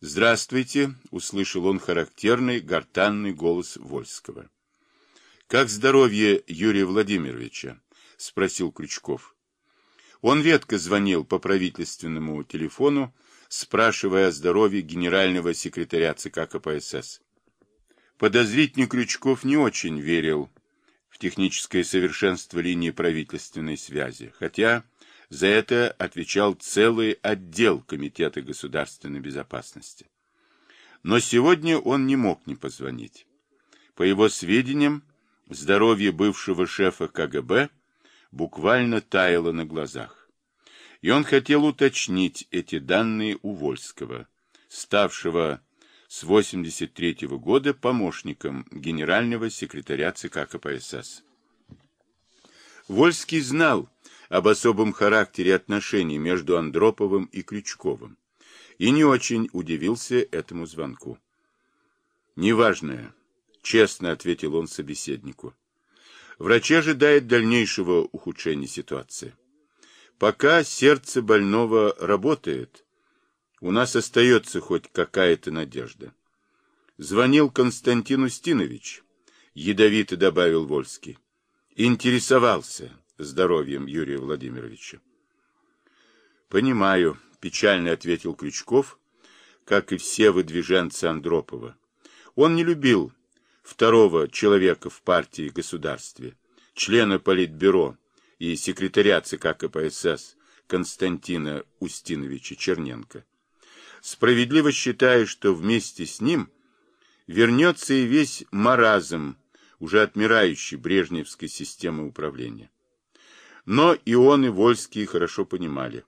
«Здравствуйте!» — услышал он характерный гортанный голос Вольского. «Как здоровье Юрия Владимировича?» — спросил Крючков. Он редко звонил по правительственному телефону, спрашивая о здоровье генерального секретаря ЦК КПСС. Подозрительный Крючков не очень верил в техническое совершенство линии правительственной связи, хотя за это отвечал целый отдел Комитета государственной безопасности. Но сегодня он не мог не позвонить. По его сведениям, здоровье бывшего шефа КГБ буквально таяло на глазах. И он хотел уточнить эти данные у Вольского, ставшего с 83 -го года помощником генерального секретаря ЦК КПСС. Вольский знал об особом характере отношений между Андроповым и Крючковым и не очень удивился этому звонку. «Неважное», — честно ответил он собеседнику. «Врачи ожидают дальнейшего ухудшения ситуации. Пока сердце больного работает, у нас остается хоть какая-то надежда. Звонил Константин Устинович, ядовито добавил Вольский. Интересовался здоровьем Юрия Владимировича. Понимаю, печально ответил Крючков, как и все выдвиженцы Андропова. Он не любил второго человека в партии и государстве, члена Политбюро и секретаря ЦК КПСС Константина Устиновича Черненко справедливо считая, что вместе с ним вернется и весь маразм уже отмирающей брежневской системы управления. Но и он, и Вольский хорошо понимали,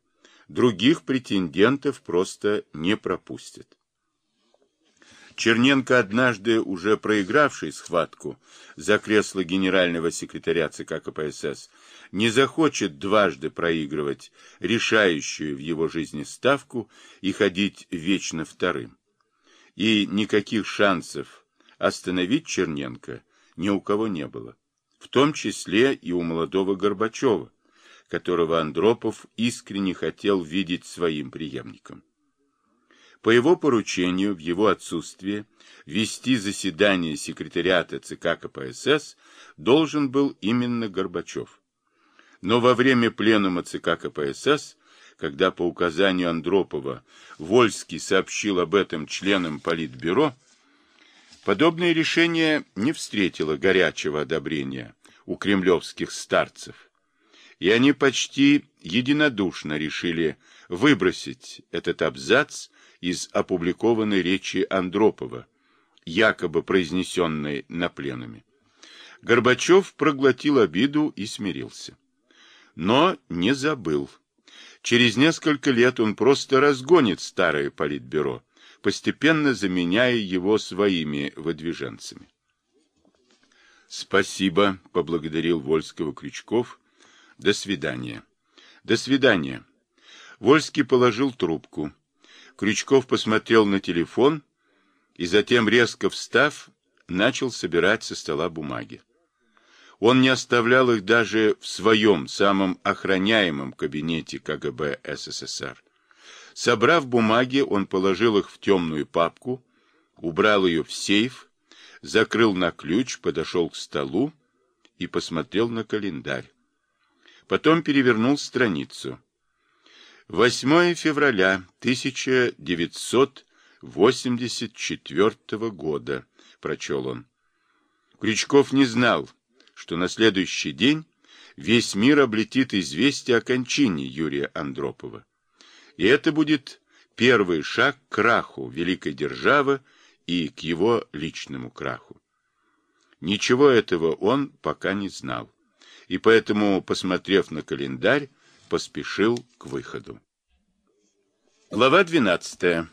других претендентов просто не пропустят. Черненко, однажды уже проигравший схватку за кресло генерального секретаря ЦК КПСС, не захочет дважды проигрывать решающую в его жизни ставку и ходить вечно вторым. И никаких шансов остановить Черненко ни у кого не было, в том числе и у молодого Горбачева, которого Андропов искренне хотел видеть своим преемником. По его поручению, в его отсутствие, вести заседание секретариата ЦК КПСС должен был именно Горбачев. Но во время пленума ЦК КПСС, когда по указанию Андропова Вольский сообщил об этом членам Политбюро, подобное решение не встретило горячего одобрения у кремлевских старцев, и они почти единодушно решили выбросить этот абзац из опубликованной речи Андропова, якобы произнесенной на пленуме. Горбачев проглотил обиду и смирился. Но не забыл. Через несколько лет он просто разгонит старое политбюро, постепенно заменяя его своими выдвиженцами. «Спасибо», — поблагодарил Вольского Крючков. «До свидания». «До свидания». Вольский положил трубку. Крючков посмотрел на телефон и затем, резко встав, начал собирать со стола бумаги. Он не оставлял их даже в своем самом охраняемом кабинете КГБ СССР. Собрав бумаги, он положил их в темную папку, убрал ее в сейф, закрыл на ключ, подошел к столу и посмотрел на календарь. Потом перевернул страницу. 8 февраля 1984 года, прочел он. Крючков не знал, что на следующий день весь мир облетит известие о кончине Юрия Андропова. И это будет первый шаг к краху великой державы и к его личному краху. Ничего этого он пока не знал, и поэтому, посмотрев на календарь, поспешил к выходу. Глава 12.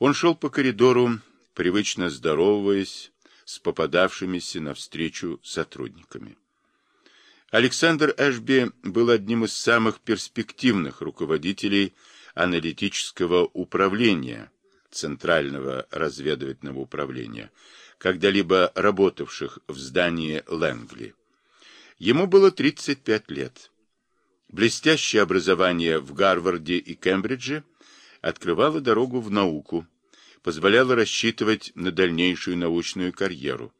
Он шел по коридору, привычно здороваясь с попадавшимися навстречу сотрудниками. Александр Эшби был одним из самых перспективных руководителей аналитического управления, Центрального разведывательного управления, когда-либо работавших в здании Лэнгли. Ему было 35 лет. Блестящее образование в Гарварде и Кембридже открывала дорогу в науку, позволяла рассчитывать на дальнейшую научную карьеру,